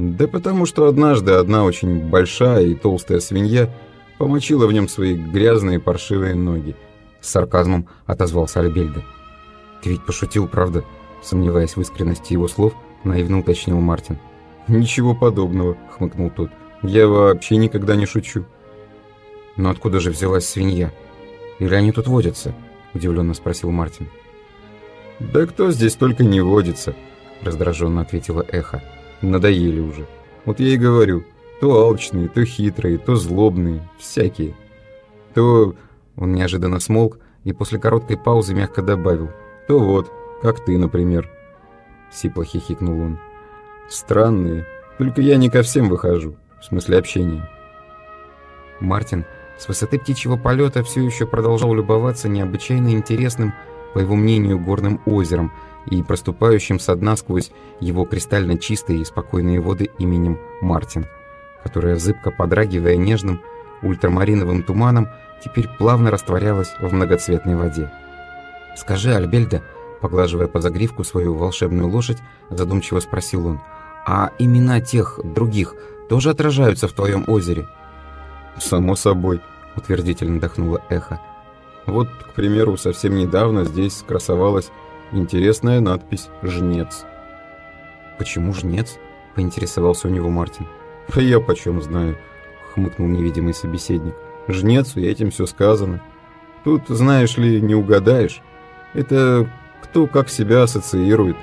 Да потому что однажды одна очень большая и толстая свинья помочила в нем свои грязные паршивые ноги. С сарказмом отозвался Альбельда. «Ты ведь пошутил, правда?» Сомневаясь в искренности его слов, наивно уточнил Мартин. «Ничего подобного», — хмыкнул тот. «Я вообще никогда не шучу». «Но откуда же взялась свинья? Или они тут водятся?» — удивленно спросил Мартин. «Да кто здесь только не водится», — раздраженно ответила Эхо. «Надоели уже. Вот я и говорю, то алчные, то хитрые, то злобные, всякие. То...» Он неожиданно смолк и после короткой паузы мягко добавил. «То вот, как ты, например». Сипло хихикнул он. «Странные. Только я не ко всем выхожу. В смысле общения». Мартин с высоты птичьего полета все еще продолжал любоваться необычайно интересным, по его мнению, горным озером и проступающим со дна сквозь его кристально чистые и спокойные воды именем Мартин, которая, зыбко подрагивая нежным ультрамариновым туманом, теперь плавно растворялась в многоцветной воде. «Скажи, Альбельда», поглаживая по загривку свою волшебную лошадь, задумчиво спросил он, «а имена тех других тоже отражаются в твоем озере?» «Само собой», — утвердительно вдохнуло эхо. «Вот, к примеру, совсем недавно здесь красовалась интересная надпись «Жнец». «Почему жнец?» — поинтересовался у него Мартин. «А я почем знаю», — хмыкнул невидимый собеседник. «Жнец, и этим все сказано. Тут, знаешь ли, не угадаешь. Это кто как себя ассоциирует.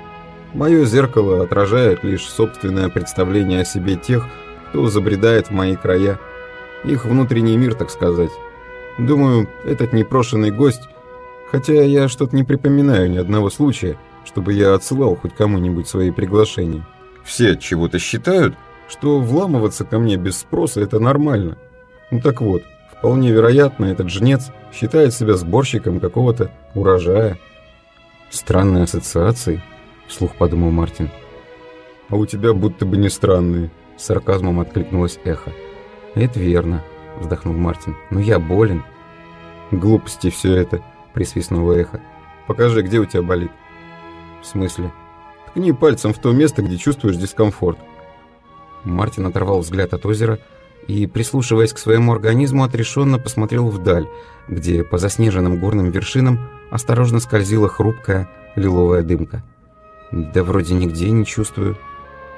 Мое зеркало отражает лишь собственное представление о себе тех, кто забредает в мои края их внутренний мир, так сказать. Думаю, этот непрошенный гость, хотя я что-то не припоминаю ни одного случая, чтобы я отсылал хоть кому-нибудь свои приглашения. Все чего-то считают, что вламываться ко мне без спроса – это нормально. Ну так вот, вполне вероятно, этот жнец считает себя сборщиком какого-то урожая. Странные ассоциации, вслух подумал Мартин. А у тебя будто бы не странные, с сарказмом откликнулось эхо. «Это верно», — вздохнул Мартин. «Но я болен». «Глупости все это», — присвистнуло эхо. «Покажи, где у тебя болит». «В смысле?» «Ткни пальцем в то место, где чувствуешь дискомфорт». Мартин оторвал взгляд от озера и, прислушиваясь к своему организму, отрешенно посмотрел вдаль, где по заснеженным горным вершинам осторожно скользила хрупкая лиловая дымка. «Да вроде нигде не чувствую».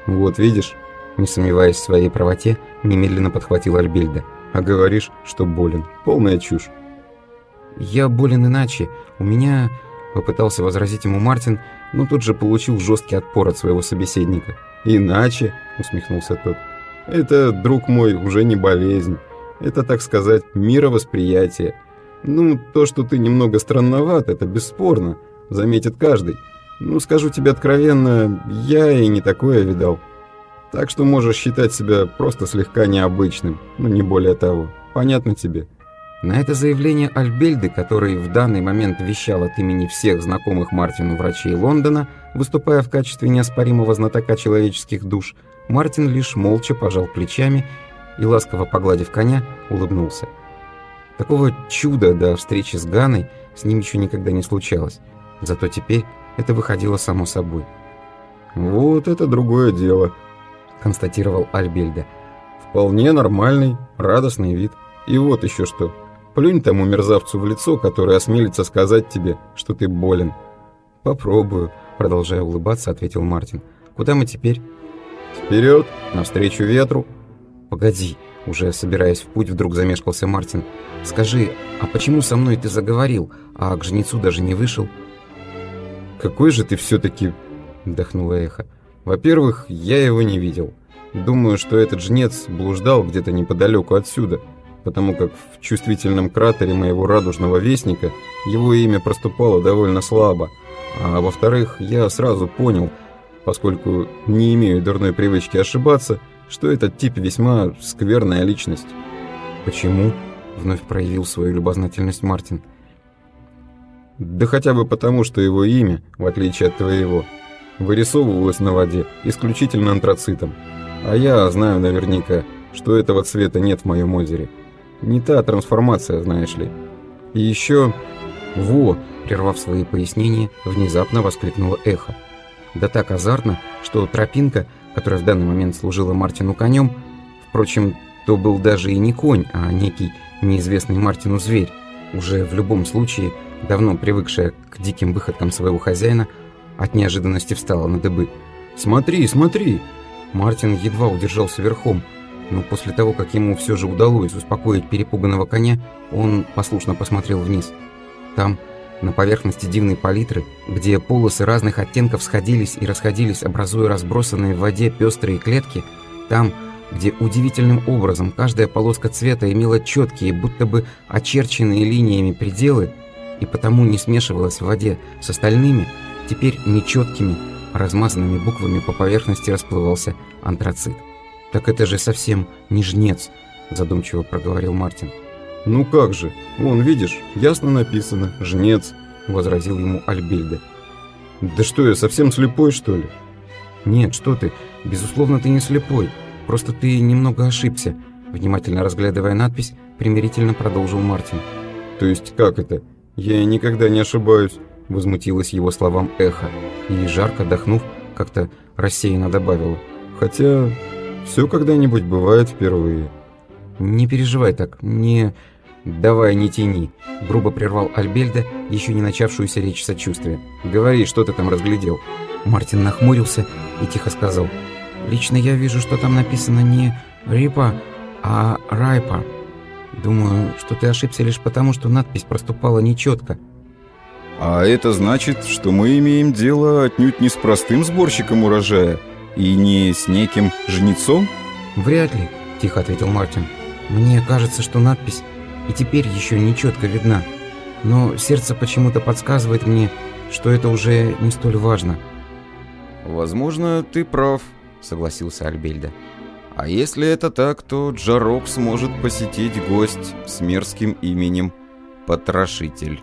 «Вот видишь», не сомневаясь в своей правоте, немедленно подхватил Альбельда. «А говоришь, что болен. Полная чушь». «Я болен иначе. У меня...» Попытался возразить ему Мартин, но тут же получил жесткий отпор от своего собеседника. «Иначе?» — усмехнулся тот. «Это, друг мой, уже не болезнь. Это, так сказать, мировосприятие. Ну, то, что ты немного странноват, это бесспорно. Заметит каждый. Ну, скажу тебе откровенно, я и не такое видал. Так что можешь считать себя просто слегка необычным, но не более того. Понятно тебе?» На это заявление Альбельды, который в данный момент вещал от имени всех знакомых Мартину врачей Лондона, выступая в качестве неоспоримого знатока человеческих душ, Мартин лишь молча пожал плечами и, ласково погладив коня, улыбнулся. Такого чуда до встречи с Ганой с ним еще никогда не случалось, зато теперь это выходило само собой. «Вот это другое дело», констатировал Альбельда. «Вполне нормальный, радостный вид. И вот еще что. Плюнь тому мерзавцу в лицо, который осмелится сказать тебе, что ты болен». «Попробую», — продолжая улыбаться, ответил Мартин. «Куда мы теперь?» «Вперед, навстречу ветру». «Погоди», уже собираясь в путь, вдруг замешкался Мартин. «Скажи, а почему со мной ты заговорил, а к жнецу даже не вышел?» «Какой же ты все-таки...» — вдохнуло эхо. Во-первых, я его не видел. Думаю, что этот жнец блуждал где-то неподалеку отсюда, потому как в чувствительном кратере моего радужного вестника его имя проступало довольно слабо. А во-вторых, я сразу понял, поскольку не имею дурной привычки ошибаться, что этот тип весьма скверная личность. «Почему?» — вновь проявил свою любознательность Мартин. «Да хотя бы потому, что его имя, в отличие от твоего, вырисовывалась на воде исключительно антрацитом. А я знаю наверняка, что этого цвета нет в моем озере. Не та трансформация, знаешь ли. И еще... Во! Прервав свои пояснения, внезапно воскликнуло эхо. Да так азартно, что тропинка, которая в данный момент служила Мартину конем. Впрочем, то был даже и не конь, а некий неизвестный Мартину зверь, уже в любом случае давно привыкшая к диким выходкам своего хозяина, от неожиданности встала на дыбы. «Смотри, смотри!» Мартин едва удержался верхом, но после того, как ему все же удалось успокоить перепуганного коня, он послушно посмотрел вниз. Там, на поверхности дивной палитры, где полосы разных оттенков сходились и расходились, образуя разбросанные в воде пестрые клетки, там, где удивительным образом каждая полоска цвета имела четкие, будто бы очерченные линиями пределы, и потому не смешивалась в воде с остальными, теперь нечеткими, размазанными буквами по поверхности расплывался антрацит. «Так это же совсем не жнец», – задумчиво проговорил Мартин. «Ну как же, вон, видишь, ясно написано, жнец», – возразил ему Альбельда. «Да что, я совсем слепой, что ли?» «Нет, что ты, безусловно, ты не слепой, просто ты немного ошибся», – внимательно разглядывая надпись, примирительно продолжил Мартин. «То есть как это? Я никогда не ошибаюсь», – возмутилась его словам эхо, и, жарко дохнув, как-то рассеянно добавила. «Хотя все когда-нибудь бывает впервые». «Не переживай так, не...» «Давай, не тяни», — грубо прервал Альбельда, еще не начавшуюся речь сочувствия. «Говори, что ты там разглядел?» Мартин нахмурился и тихо сказал. «Лично я вижу, что там написано не «Рипа», а «Райпа». Думаю, что ты ошибся лишь потому, что надпись проступала нечетко». «А это значит, что мы имеем дело отнюдь не с простым сборщиком урожая и не с неким жнецом?» «Вряд ли», — тихо ответил Мартин. «Мне кажется, что надпись и теперь еще не четко видна, но сердце почему-то подсказывает мне, что это уже не столь важно». «Возможно, ты прав», — согласился Альбельда. «А если это так, то Джарок сможет посетить гость с мерзким именем Потрошитель».